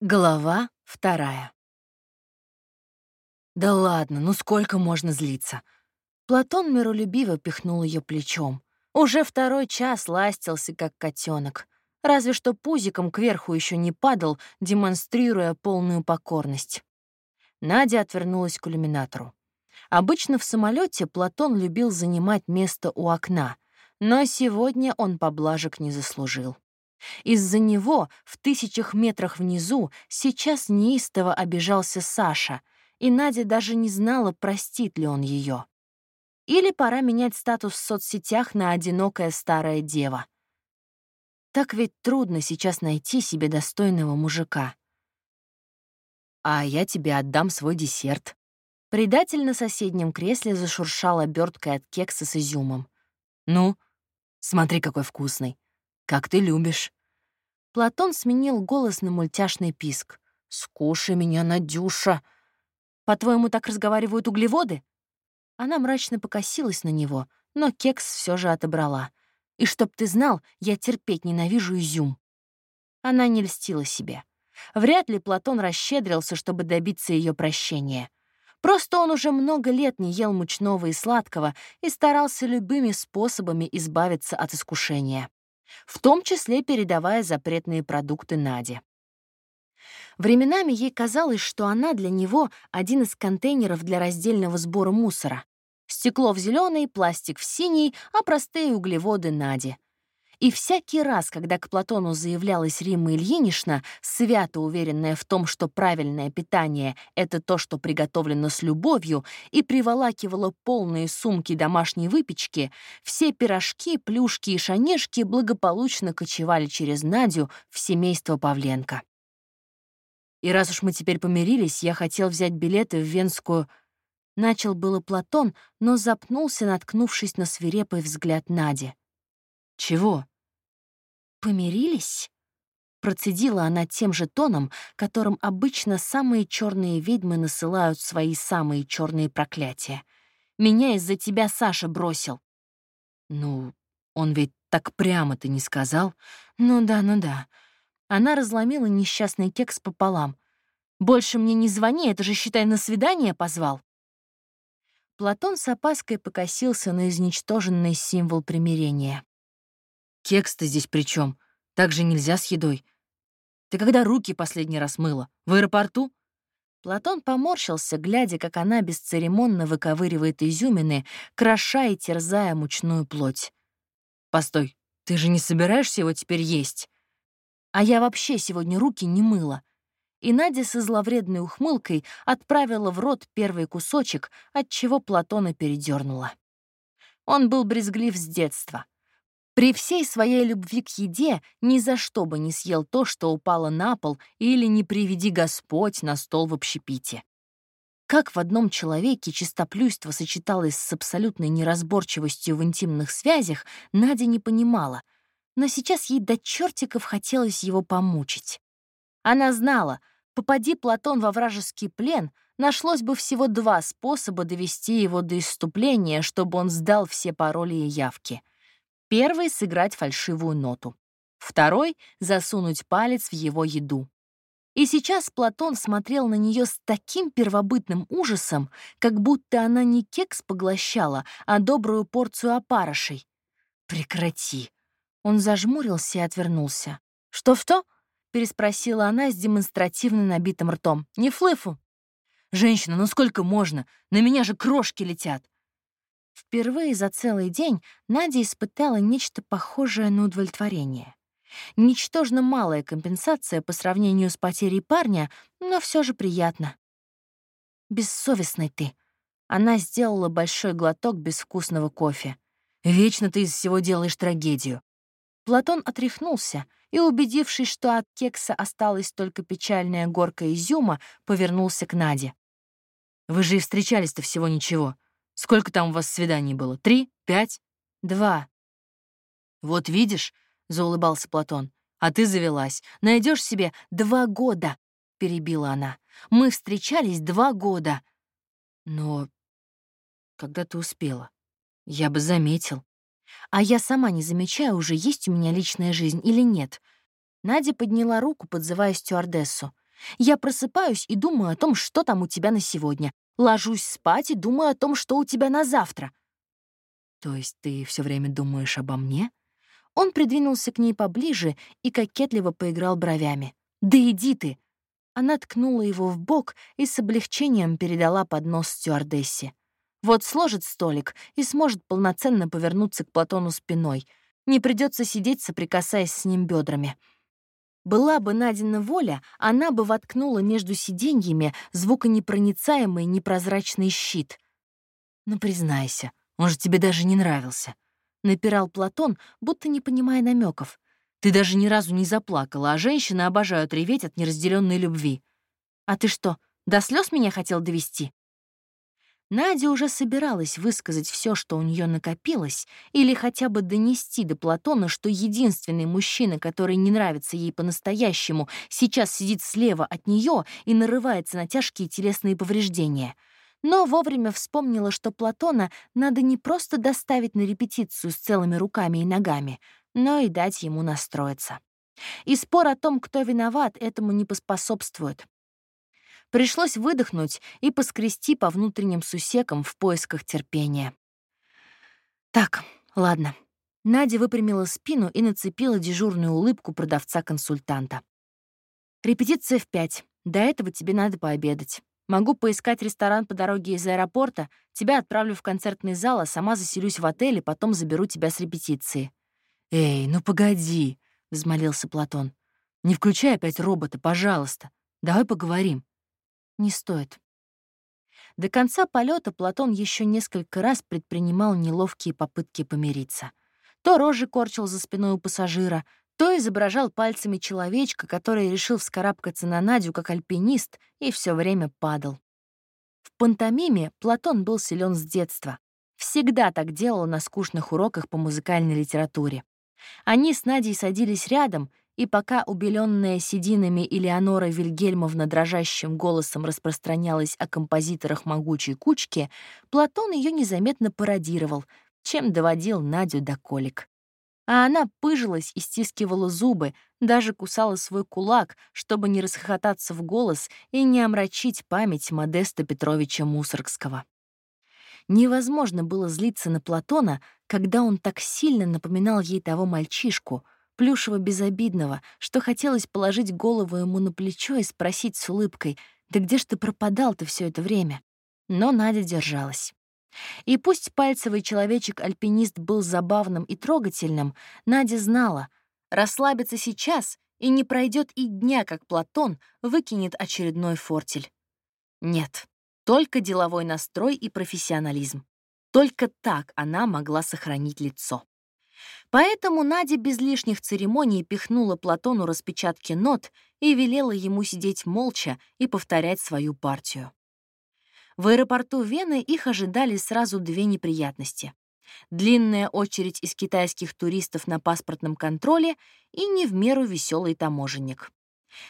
Глава вторая. Да ладно, ну сколько можно злиться? Платон миролюбиво пихнул ее плечом. Уже второй час ластился, как котенок. Разве что пузиком кверху еще не падал, демонстрируя полную покорность. Надя отвернулась к иллюминатору. Обычно в самолете Платон любил занимать место у окна, но сегодня он поблажек не заслужил. Из-за него в тысячах метрах внизу сейчас неистово обижался Саша, и Надя даже не знала, простит ли он ее. Или пора менять статус в соцсетях на «одинокая старая дева». Так ведь трудно сейчас найти себе достойного мужика. «А я тебе отдам свой десерт». Предатель на соседнем кресле зашуршал оберткой от кекса с изюмом. «Ну, смотри, какой вкусный. Как ты любишь». Платон сменил голос на мультяшный писк. «Скушай меня, Надюша!» «По-твоему, так разговаривают углеводы?» Она мрачно покосилась на него, но кекс все же отобрала. «И чтоб ты знал, я терпеть ненавижу изюм». Она не льстила себе. Вряд ли Платон расщедрился, чтобы добиться ее прощения. Просто он уже много лет не ел мучного и сладкого и старался любыми способами избавиться от искушения в том числе передавая запретные продукты Наде. Временами ей казалось, что она для него один из контейнеров для раздельного сбора мусора. Стекло в зеленый, пластик в синий, а простые углеводы Наде. И всякий раз, когда к Платону заявлялась Римма Ильинична, свято уверенная в том, что правильное питание — это то, что приготовлено с любовью, и приволакивала полные сумки домашней выпечки, все пирожки, плюшки и шанешки благополучно кочевали через Надю в семейство Павленко. И раз уж мы теперь помирились, я хотел взять билеты в Венскую... Начал было Платон, но запнулся, наткнувшись на свирепый взгляд Нади. «Чего?» «Помирились?» Процедила она тем же тоном, которым обычно самые черные ведьмы насылают свои самые черные проклятия. «Меня из-за тебя Саша бросил». «Ну, он ведь так прямо-то не сказал?» «Ну да, ну да». Она разломила несчастный кекс пополам. «Больше мне не звони, это же, считай, на свидание позвал». Платон с опаской покосился на изничтоженный символ примирения. Кекс-то здесь при чем? Так же нельзя с едой. Ты когда руки последний раз мыла? В аэропорту? Платон поморщился, глядя, как она бесцеремонно выковыривает изюмины, кроша и терзая мучную плоть. «Постой, ты же не собираешься его теперь есть?» «А я вообще сегодня руки не мыла». И Надя со зловредной ухмылкой отправила в рот первый кусочек, от чего Платона передернула. Он был брезглив с детства — при всей своей любви к еде ни за что бы не съел то, что упало на пол, или не приведи Господь на стол в общепите. Как в одном человеке чистоплюйство сочеталось с абсолютной неразборчивостью в интимных связях, Надя не понимала, но сейчас ей до чертиков хотелось его помучить. Она знала, попади Платон во вражеский плен, нашлось бы всего два способа довести его до исступления, чтобы он сдал все пароли и явки — Первый — сыграть фальшивую ноту. Второй — засунуть палец в его еду. И сейчас Платон смотрел на нее с таким первобытным ужасом, как будто она не кекс поглощала, а добрую порцию опарышей. «Прекрати!» Он зажмурился и отвернулся. «Что в то?» — переспросила она с демонстративно набитым ртом. «Не флыфу!» «Женщина, ну сколько можно? На меня же крошки летят!» Впервые за целый день Надя испытала нечто похожее на удовлетворение. Ничтожно малая компенсация по сравнению с потерей парня, но все же приятно. «Бессовестный ты». Она сделала большой глоток безвкусного кофе. «Вечно ты из всего делаешь трагедию». Платон отряхнулся и, убедившись, что от кекса осталась только печальная горка изюма, повернулся к Наде. «Вы же и встречались-то всего ничего. Сколько там у вас свиданий было? Три? Пять? Два. Вот видишь, — заулыбался Платон, — а ты завелась. Найдешь себе два года, — перебила она. Мы встречались два года. Но когда ты успела? Я бы заметил. А я сама не замечаю, уже есть у меня личная жизнь или нет. Надя подняла руку, подзывая стюардессу. Я просыпаюсь и думаю о том, что там у тебя на сегодня. Ложусь спать и думаю о том, что у тебя на завтра. То есть ты все время думаешь обо мне? Он придвинулся к ней поближе и кокетливо поиграл бровями. «Да иди ты!» Она ткнула его в бок и с облегчением передала поднос стюардессе. Вот сложит столик и сможет полноценно повернуться к Платону спиной. Не придется сидеть, соприкасаясь с ним бедрами. Была бы Надина воля, она бы воткнула между сиденьями звуконепроницаемый непрозрачный щит. «Ну, признайся, он же тебе даже не нравился», — напирал Платон, будто не понимая намеков. «Ты даже ни разу не заплакала, а женщины обожают реветь от неразделенной любви. А ты что, до слез меня хотел довести? Надя уже собиралась высказать все, что у нее накопилось, или хотя бы донести до Платона, что единственный мужчина, который не нравится ей по-настоящему, сейчас сидит слева от нее и нарывается на тяжкие телесные повреждения. Но вовремя вспомнила, что Платона надо не просто доставить на репетицию с целыми руками и ногами, но и дать ему настроиться. И спор о том, кто виноват, этому не поспособствует. Пришлось выдохнуть и поскрести по внутренним сусекам в поисках терпения. Так, ладно. Надя выпрямила спину и нацепила дежурную улыбку продавца-консультанта. «Репетиция в пять. До этого тебе надо пообедать. Могу поискать ресторан по дороге из аэропорта, тебя отправлю в концертный зал, а сама заселюсь в отеле, потом заберу тебя с репетиции». «Эй, ну погоди», — взмолился Платон. «Не включай опять робота, пожалуйста. Давай поговорим». Не стоит. До конца полета Платон еще несколько раз предпринимал неловкие попытки помириться. То рожи корчил за спиной у пассажира, то изображал пальцами человечка, который решил вскарабкаться на Надю как альпинист и все время падал. В пантомиме Платон был силен с детства. Всегда так делал на скучных уроках по музыкальной литературе. Они с Надей садились рядом и пока убеленная сединами Элеонора Вильгельмовна дрожащим голосом распространялась о композиторах могучей кучки, Платон ее незаметно пародировал, чем доводил Надю до колик. А она пыжилась и стискивала зубы, даже кусала свой кулак, чтобы не расхохотаться в голос и не омрачить память Модеста Петровича Мусоргского. Невозможно было злиться на Платона, когда он так сильно напоминал ей того мальчишку — плюшево-безобидного, что хотелось положить голову ему на плечо и спросить с улыбкой, «Да где ж ты пропадал-то все это время?» Но Надя держалась. И пусть пальцевый человечек-альпинист был забавным и трогательным, Надя знала, расслабиться сейчас и не пройдет и дня, как Платон выкинет очередной фортель. Нет, только деловой настрой и профессионализм. Только так она могла сохранить лицо. Поэтому Надя без лишних церемоний пихнула Платону распечатки нот и велела ему сидеть молча и повторять свою партию. В аэропорту Вены их ожидали сразу две неприятности. Длинная очередь из китайских туристов на паспортном контроле и не в меру веселый таможенник.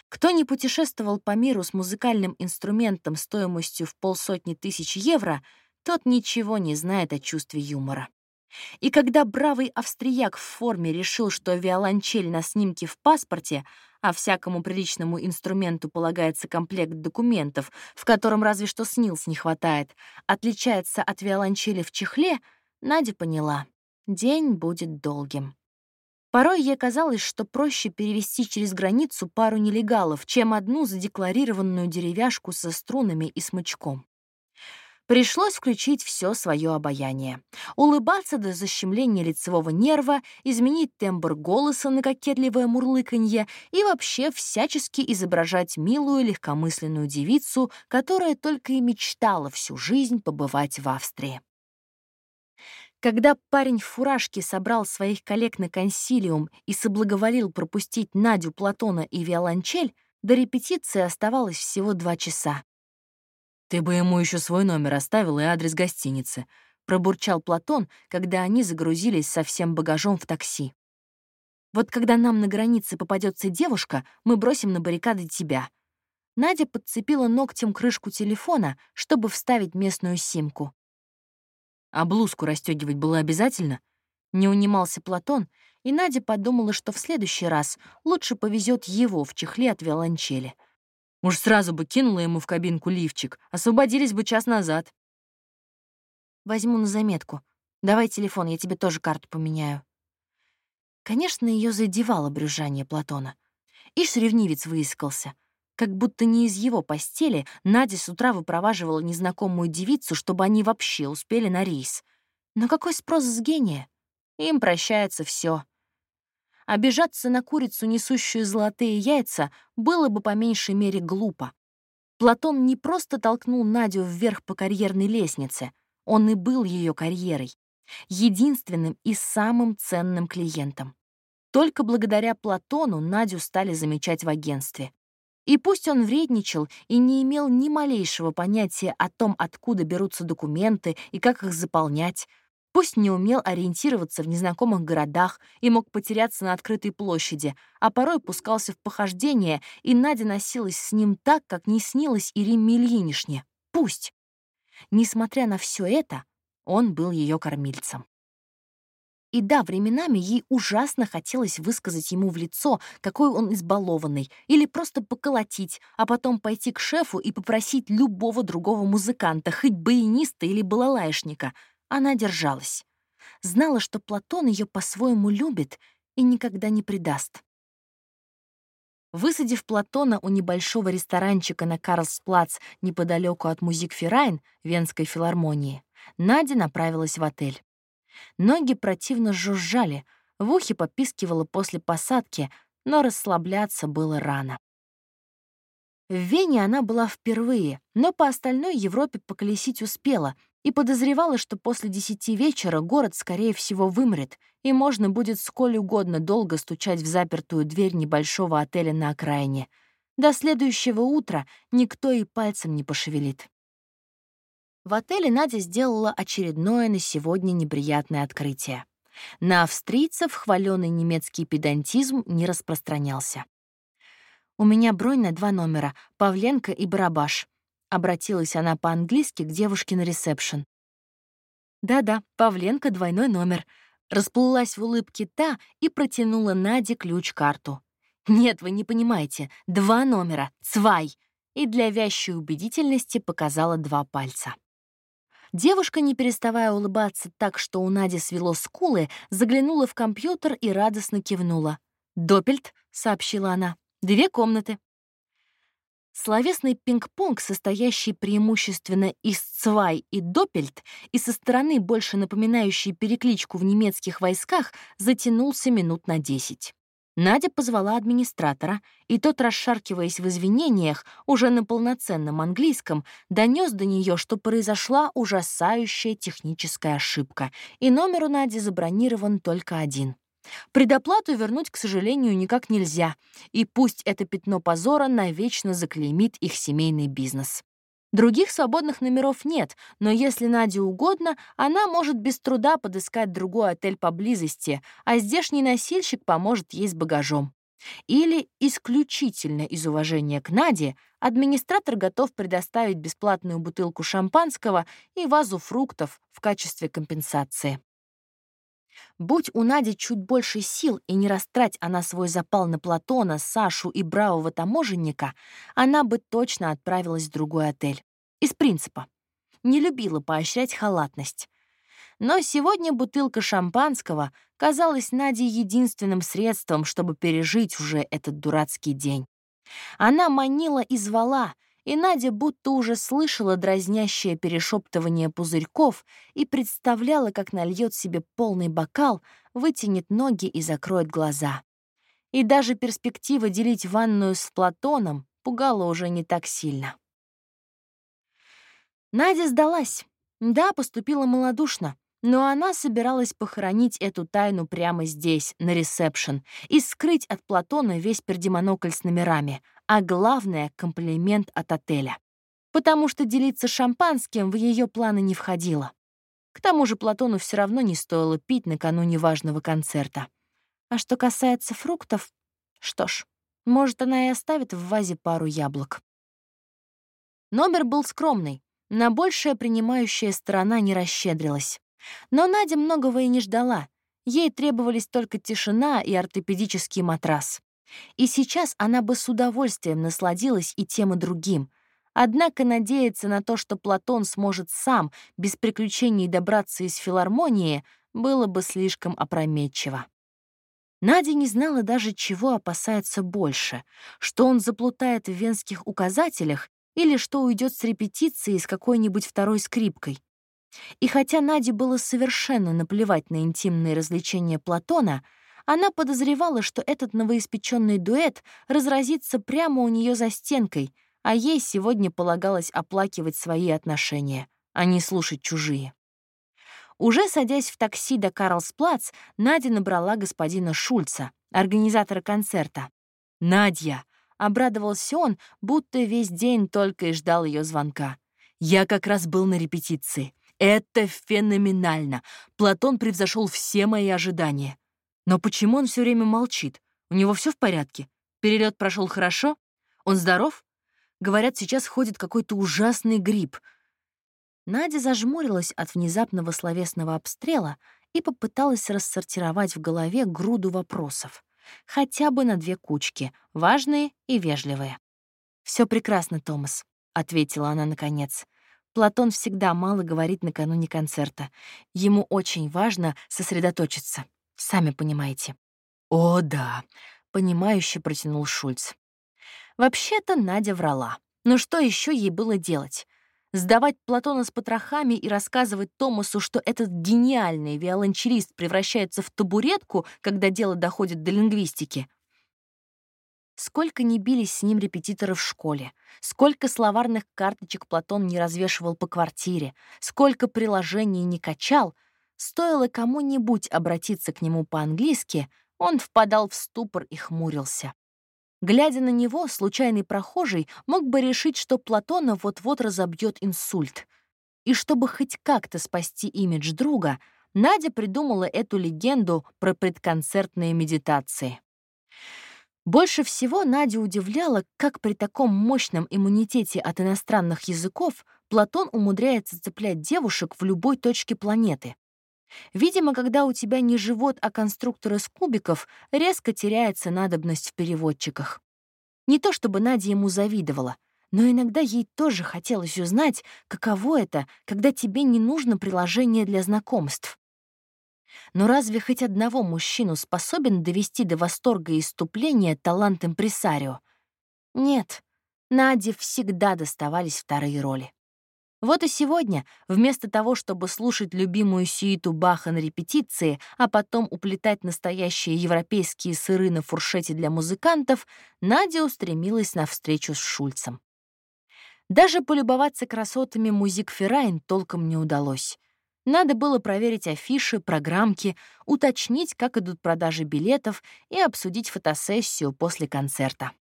Кто не путешествовал по миру с музыкальным инструментом стоимостью в полсотни тысяч евро, тот ничего не знает о чувстве юмора. И когда бравый австрияк в форме решил, что виолончель на снимке в паспорте, а всякому приличному инструменту полагается комплект документов, в котором разве что снилс не хватает, отличается от виолончели в чехле, Надя поняла — день будет долгим. Порой ей казалось, что проще перевести через границу пару нелегалов, чем одну задекларированную деревяшку со струнами и смычком. Пришлось включить все свое обаяние. Улыбаться до защемления лицевого нерва, изменить тембр голоса на кокетливое мурлыканье и вообще всячески изображать милую легкомысленную девицу, которая только и мечтала всю жизнь побывать в Австрии. Когда парень в фуражке собрал своих коллег на консилиум и соблаговолил пропустить Надю, Платона и виолончель, до репетиции оставалось всего два часа. «Ты бы ему еще свой номер оставил и адрес гостиницы», — пробурчал Платон, когда они загрузились со всем багажом в такси. «Вот когда нам на границе попадется девушка, мы бросим на баррикады тебя». Надя подцепила ногтем крышку телефона, чтобы вставить местную симку. «А блузку расстегивать было обязательно?» Не унимался Платон, и Надя подумала, что в следующий раз лучше повезет его в чехле от виолончели — Уж сразу бы кинула ему в кабинку лифчик, освободились бы час назад. Возьму на заметку. Давай телефон, я тебе тоже карту поменяю. Конечно, ее задевало брюзжание Платона. Ишь ревнивец выискался. Как будто не из его постели Надя с утра выпроваживала незнакомую девицу, чтобы они вообще успели на рейс. Но какой спрос с гения? Им прощается все. Обижаться на курицу, несущую золотые яйца, было бы по меньшей мере глупо. Платон не просто толкнул Надю вверх по карьерной лестнице, он и был ее карьерой, единственным и самым ценным клиентом. Только благодаря Платону Надю стали замечать в агентстве. И пусть он вредничал и не имел ни малейшего понятия о том, откуда берутся документы и как их заполнять, Пусть не умел ориентироваться в незнакомых городах и мог потеряться на открытой площади, а порой пускался в похождение, и Надя носилась с ним так, как не снилась и Римме Ильинишне. Пусть. Несмотря на все это, он был ее кормильцем. И да, временами ей ужасно хотелось высказать ему в лицо, какой он избалованный, или просто поколотить, а потом пойти к шефу и попросить любого другого музыканта, хоть баяниста или балалаишника — она держалась. Знала, что Платон ее по-своему любит и никогда не предаст. Высадив Платона у небольшого ресторанчика на Карлсплац неподалеку от Музик-Ферайн Венской филармонии, Надя направилась в отель. Ноги противно жужжали, в ухе попискивало после посадки, но расслабляться было рано. В Вене она была впервые, но по остальной Европе поколесить успела и подозревала, что после десяти вечера город, скорее всего, вымрет, и можно будет сколь угодно долго стучать в запертую дверь небольшого отеля на окраине. До следующего утра никто и пальцем не пошевелит. В отеле Надя сделала очередное на сегодня неприятное открытие. На австрийцев хваленый немецкий педантизм не распространялся. «У меня бронь на два номера — Павленко и Барабаш», — обратилась она по-английски к девушке на ресепшн. «Да-да, Павленко, двойной номер», — расплылась в улыбке та и протянула Наде ключ-карту. «Нет, вы не понимаете, два номера, цвай!» и для вящей убедительности показала два пальца. Девушка, не переставая улыбаться так, что у Нади свело скулы, заглянула в компьютер и радостно кивнула. «Доппельт», — сообщила она. Две комнаты. Словесный пинг-понг, состоящий преимущественно из цвай и доппельт, и со стороны, больше напоминающий перекличку в немецких войсках, затянулся минут на десять. Надя позвала администратора, и тот, расшаркиваясь в извинениях, уже на полноценном английском, донес до нее, что произошла ужасающая техническая ошибка, и номер у Нади забронирован только один — Предоплату вернуть, к сожалению, никак нельзя, и пусть это пятно позора навечно заклеймит их семейный бизнес. Других свободных номеров нет, но если Наде угодно, она может без труда подыскать другой отель поблизости, а здешний носильщик поможет ей с багажом. Или исключительно из уважения к Наде администратор готов предоставить бесплатную бутылку шампанского и вазу фруктов в качестве компенсации. Будь у Нади чуть больше сил и не растрать она свой запал на Платона, Сашу и бравого таможенника, она бы точно отправилась в другой отель. Из принципа. Не любила поощрять халатность. Но сегодня бутылка шампанского казалась Наде единственным средством, чтобы пережить уже этот дурацкий день. Она манила и звала — и Надя будто уже слышала дразнящее перешептывание пузырьков и представляла, как нальет себе полный бокал, вытянет ноги и закроет глаза. И даже перспектива делить ванную с Платоном пугала уже не так сильно. Надя сдалась. Да, поступила малодушно, но она собиралась похоронить эту тайну прямо здесь, на ресепшн, и скрыть от Платона весь пердемонокль с номерами, а главное — комплимент от отеля. Потому что делиться шампанским в ее планы не входило. К тому же Платону все равно не стоило пить накануне важного концерта. А что касается фруктов, что ж, может, она и оставит в вазе пару яблок. Номер был скромный, на большее принимающая сторона не расщедрилась. Но Надя многого и не ждала. Ей требовались только тишина и ортопедический матрас. И сейчас она бы с удовольствием насладилась и тем, и другим. Однако надеяться на то, что Платон сможет сам, без приключений добраться из филармонии, было бы слишком опрометчиво. Надя не знала даже, чего опасается больше, что он заплутает в венских указателях или что уйдет с репетиции с какой-нибудь второй скрипкой. И хотя Наде было совершенно наплевать на интимные развлечения Платона, она подозревала, что этот новоиспеченный дуэт разразится прямо у нее за стенкой, а ей сегодня полагалось оплакивать свои отношения, а не слушать чужие. Уже садясь в такси до Карлсплац, Надя набрала господина Шульца, организатора концерта. «Надя!» — обрадовался он, будто весь день только и ждал ее звонка. «Я как раз был на репетиции. Это феноменально. Платон превзошел все мои ожидания. Но почему он все время молчит? У него все в порядке? Перелет прошел хорошо? Он здоров? Говорят, сейчас ходит какой-то ужасный грипп. Надя зажмурилась от внезапного словесного обстрела и попыталась рассортировать в голове груду вопросов. Хотя бы на две кучки, важные и вежливые. Все прекрасно, Томас», — ответила она наконец. Платон всегда мало говорит накануне концерта. Ему очень важно сосредоточиться. Сами понимаете. «О, да», — понимающе протянул Шульц. Вообще-то Надя врала. Но что еще ей было делать? Сдавать Платона с потрохами и рассказывать Томасу, что этот гениальный виолончелист превращается в табуретку, когда дело доходит до лингвистики. Сколько не бились с ним репетиторы в школе, сколько словарных карточек Платон не развешивал по квартире, сколько приложений не качал — Стоило кому-нибудь обратиться к нему по-английски, он впадал в ступор и хмурился. Глядя на него, случайный прохожий мог бы решить, что Платона вот-вот разобьет инсульт. И чтобы хоть как-то спасти имидж друга, Надя придумала эту легенду про предконцертные медитации. Больше всего Надя удивляла, как при таком мощном иммунитете от иностранных языков Платон умудряется цеплять девушек в любой точке планеты. Видимо, когда у тебя не живот, а конструктор из кубиков, резко теряется надобность в переводчиках. Не то чтобы Надя ему завидовала, но иногда ей тоже хотелось узнать, каково это, когда тебе не нужно приложение для знакомств. Но разве хоть одного мужчину способен довести до восторга и иступления талант импресарио? Нет, Наде всегда доставались вторые роли. Вот и сегодня, вместо того, чтобы слушать любимую сюиту Баха на репетиции, а потом уплетать настоящие европейские сыры на фуршете для музыкантов, Надя устремилась на встречу с Шульцем. Даже полюбоваться красотами музик Феррайн толком не удалось. Надо было проверить афиши, программки, уточнить, как идут продажи билетов и обсудить фотосессию после концерта.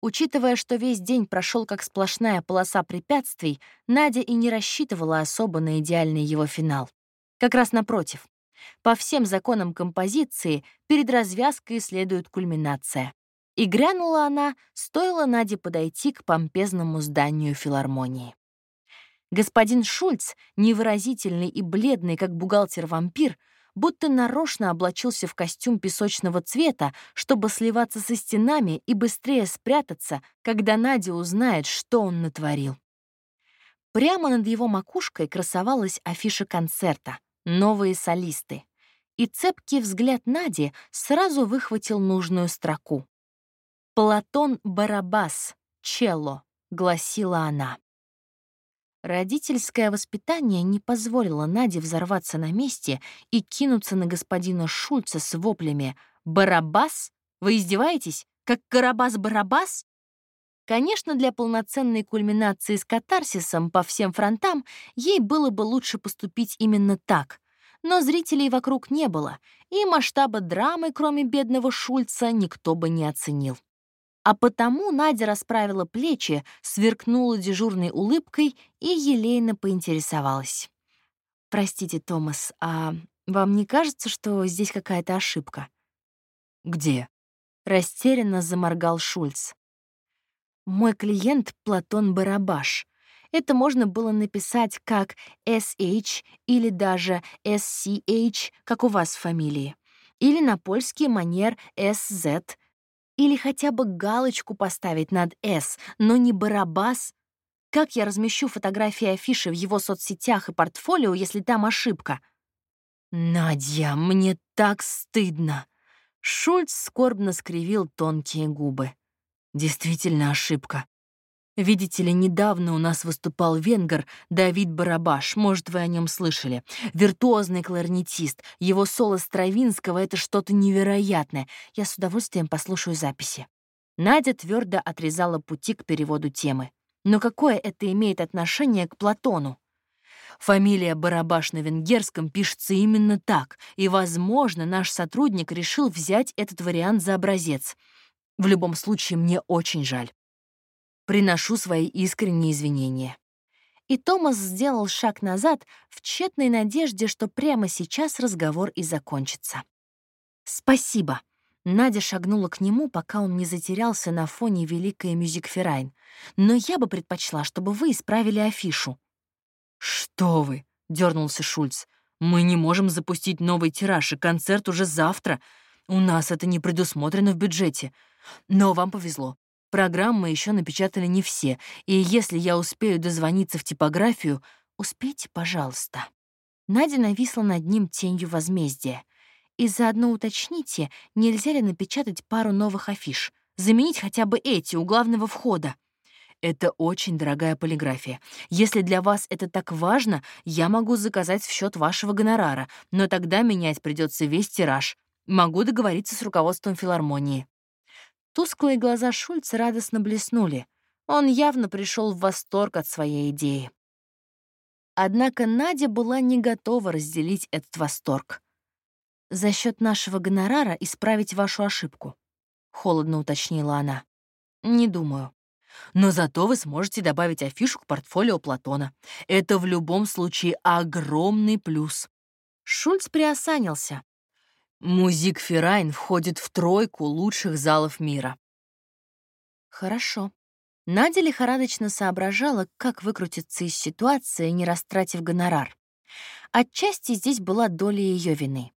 Учитывая, что весь день прошел как сплошная полоса препятствий, Надя и не рассчитывала особо на идеальный его финал. Как раз напротив. По всем законам композиции перед развязкой следует кульминация. И грянула она, стоило Наде подойти к помпезному зданию филармонии. Господин Шульц, невыразительный и бледный, как бухгалтер-вампир, будто нарочно облачился в костюм песочного цвета, чтобы сливаться со стенами и быстрее спрятаться, когда Надя узнает, что он натворил. Прямо над его макушкой красовалась афиша концерта «Новые солисты», и цепкий взгляд Нади сразу выхватил нужную строку. «Платон Барабас, челло», — гласила она. Родительское воспитание не позволило Наде взорваться на месте и кинуться на господина Шульца с воплями «Барабас? Вы издеваетесь? Как Карабас-Барабас?» Конечно, для полноценной кульминации с катарсисом по всем фронтам ей было бы лучше поступить именно так. Но зрителей вокруг не было, и масштаба драмы, кроме бедного Шульца, никто бы не оценил. А потому Надя расправила плечи, сверкнула дежурной улыбкой и елейно поинтересовалась. «Простите, Томас, а вам не кажется, что здесь какая-то ошибка?» «Где?» — растерянно заморгал Шульц. «Мой клиент — Платон Барабаш. Это можно было написать как SH или даже SCH, как у вас в фамилии. Или на польский манер SZ. Или хотя бы галочку поставить над «С», но не «Барабас». Как я размещу фотографии афиши в его соцсетях и портфолио, если там ошибка? «Надя, мне так стыдно!» Шульц скорбно скривил тонкие губы. «Действительно ошибка. Видите ли, недавно у нас выступал венгер Давид Барабаш, может, вы о нем слышали. Виртуозный кларнетист. Его соло Стравинского — это что-то невероятное. Я с удовольствием послушаю записи. Надя твердо отрезала пути к переводу темы. Но какое это имеет отношение к Платону? Фамилия Барабаш на венгерском пишется именно так, и, возможно, наш сотрудник решил взять этот вариант за образец. В любом случае, мне очень жаль. Приношу свои искренние извинения». И Томас сделал шаг назад в тщетной надежде, что прямо сейчас разговор и закончится. «Спасибо», Надя шагнула к нему, пока он не затерялся на фоне Великой Мюзикферайн. «Но я бы предпочла, чтобы вы исправили афишу». «Что вы?» — дернулся Шульц. «Мы не можем запустить новый тираж, и концерт уже завтра. У нас это не предусмотрено в бюджете. Но вам повезло. Программы еще напечатали не все, и если я успею дозвониться в типографию, успейте, пожалуйста». Надя нависла над ним тенью возмездия. «И заодно уточните, нельзя ли напечатать пару новых афиш, заменить хотя бы эти у главного входа». Это очень дорогая полиграфия. Если для вас это так важно, я могу заказать в счет вашего гонорара, но тогда менять придется весь тираж. Могу договориться с руководством филармонии. Тусклые глаза Шульца радостно блеснули. Он явно пришел в восторг от своей идеи. Однако Надя была не готова разделить этот восторг. «За счет нашего гонорара исправить вашу ошибку», — холодно уточнила она. «Не думаю. Но зато вы сможете добавить афишу к портфолио Платона. Это в любом случае огромный плюс». Шульц приосанился, Музик Феррайн входит в тройку лучших залов мира. Хорошо. Надя лихорадочно соображала, как выкрутиться из ситуации, не растратив гонорар. Отчасти здесь была доля ее вины.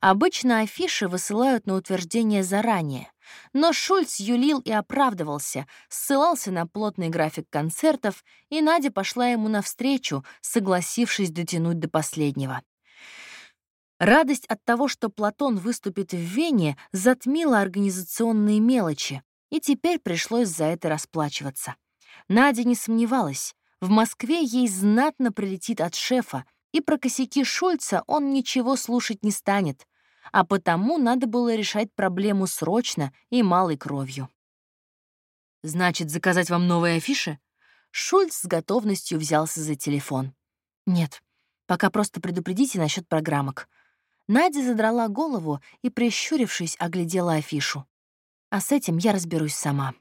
Обычно афиши высылают на утверждение заранее, но Шульц юлил и оправдывался, ссылался на плотный график концертов, и Надя пошла ему навстречу, согласившись дотянуть до последнего. Радость от того, что Платон выступит в Вене, затмила организационные мелочи, и теперь пришлось за это расплачиваться. Надя не сомневалась. В Москве ей знатно прилетит от шефа, и про косяки Шульца он ничего слушать не станет, а потому надо было решать проблему срочно и малой кровью. «Значит, заказать вам новые афиши?» Шульц с готовностью взялся за телефон. «Нет, пока просто предупредите насчет программок. Надя задрала голову и, прищурившись, оглядела афишу. А с этим я разберусь сама.